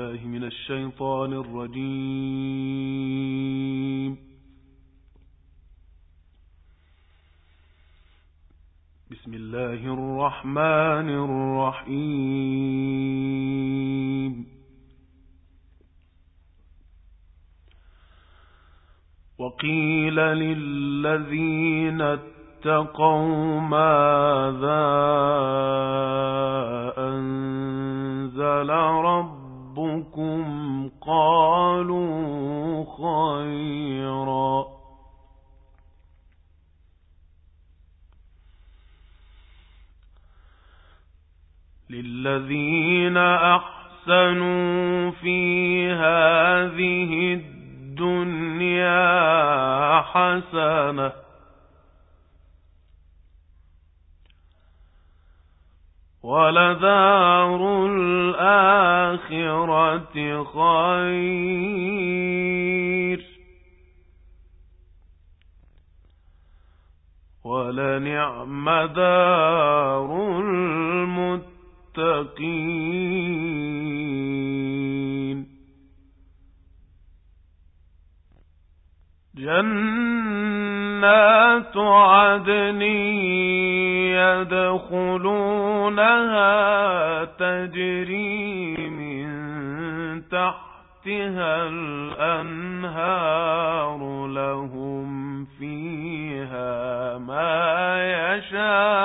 بالله من الشيطان الرجيم. بسم الله الرحمن الرحيم. وقيل للذين اتقوا ماذا ولدار الآخرة خير. ولنعم دار المتقين. جنات عدن يدخلونها تجري من تحتها الأنهار لهم فيها ما يشاءون.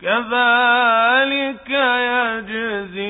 كذلك يجزي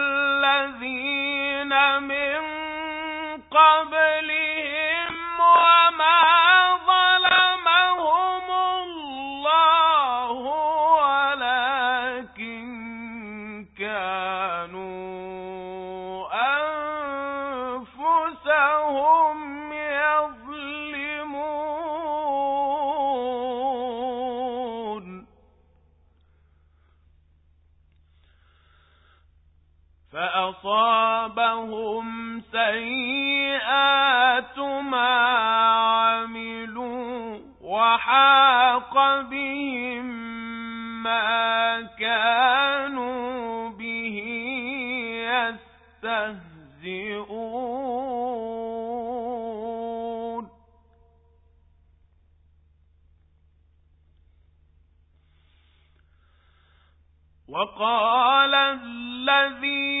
فأصابهم سيئات ما عملوا وحاق بهم ما كانوا به يستهزئون. وقال الذين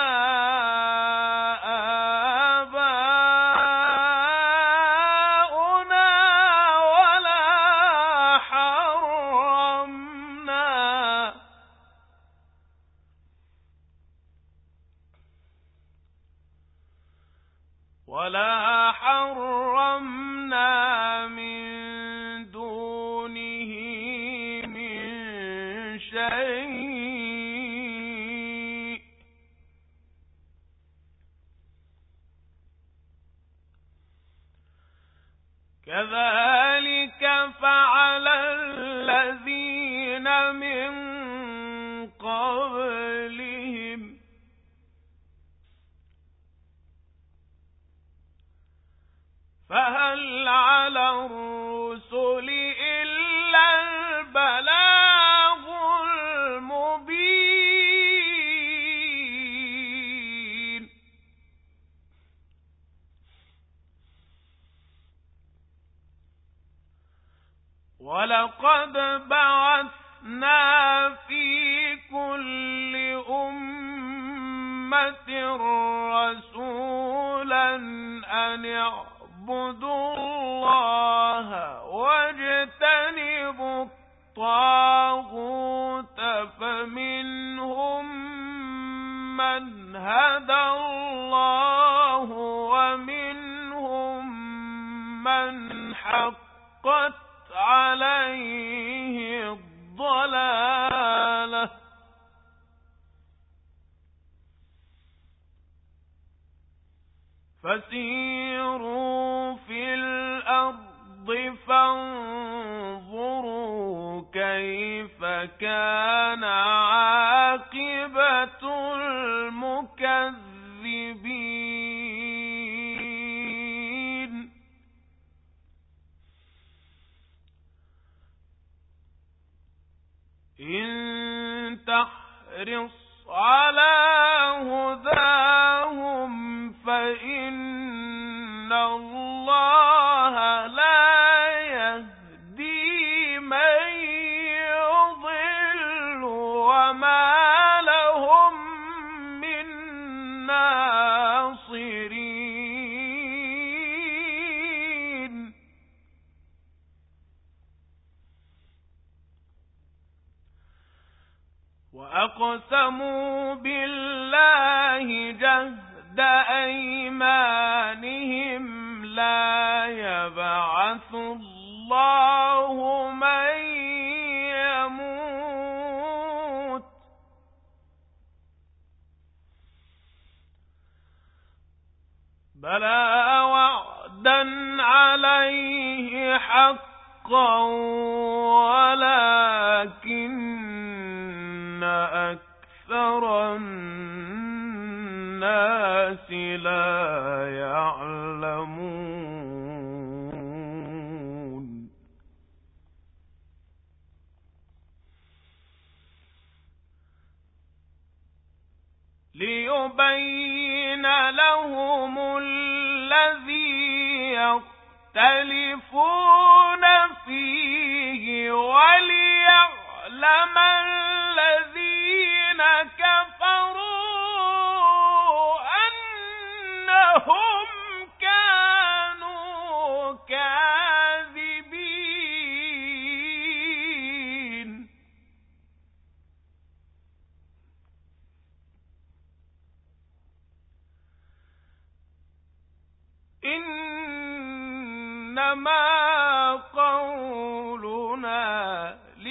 الطاغوت فمنهم من هدى الله ومنهم من حقت عليه الضلالة. فسيروا في الأرض فانظروا كان عاقبة المكذبين. إن تحرص على هداهم فإن الله لا وأقسموا بالله جهد أيمانهم لا يبعث الله من يموت بلى وعدا عليه حقا ولكن أكثر الناس لا يعلمون. ليبين لهم الذي يختلفون فيه وليعلم الذين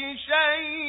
قولنا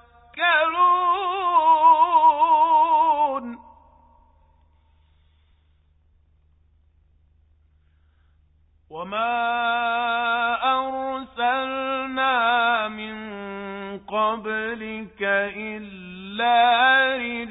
تذكرون وما أرسلنا من قبلك إلا رجالا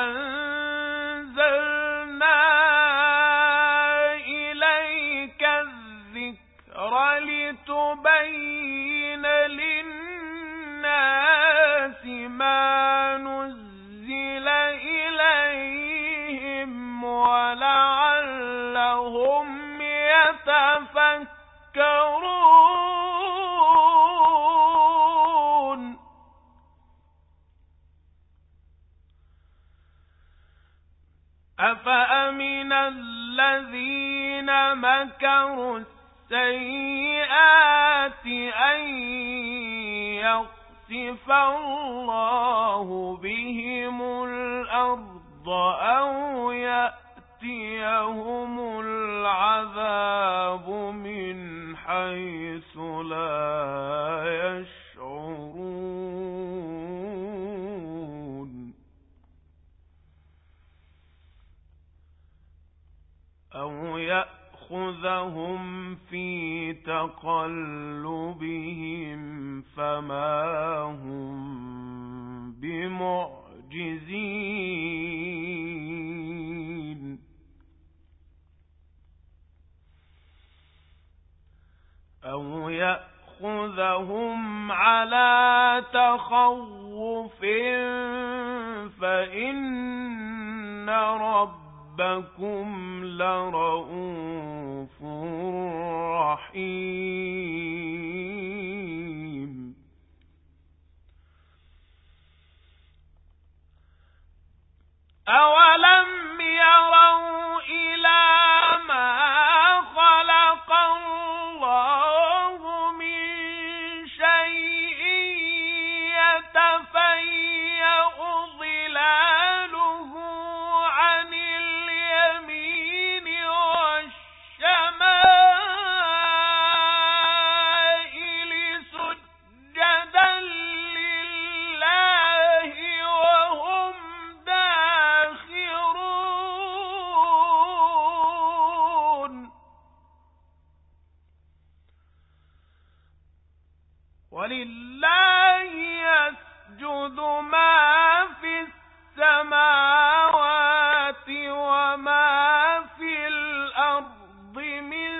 أفأمن الذين مكروا السيئات أن يخسف الله بهم الأرض أو يأتيهم العذاب من حيث لا تقلبهم فما هم بمعجزين. أو يأخذهم على تخوف فإن ربكم لرؤوف رحيم أولم يروا إلى ما ولله يسجد ما في السماوات وما في الأرض من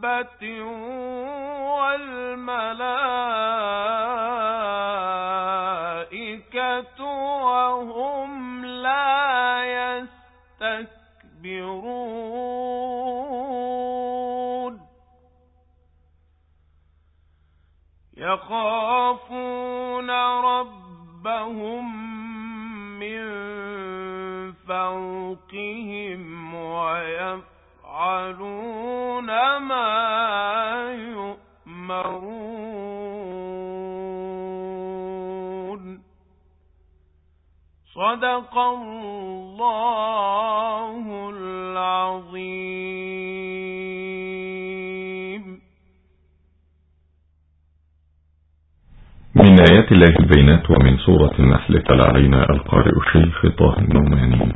دابة والملائكة وهم يخافون ربهم من فوقهم ويفعلون ما يؤمرون. صدق الله من آيات الله البينات ومن سورة النحل تلا علينا القارئ الشيخ طه النوماني.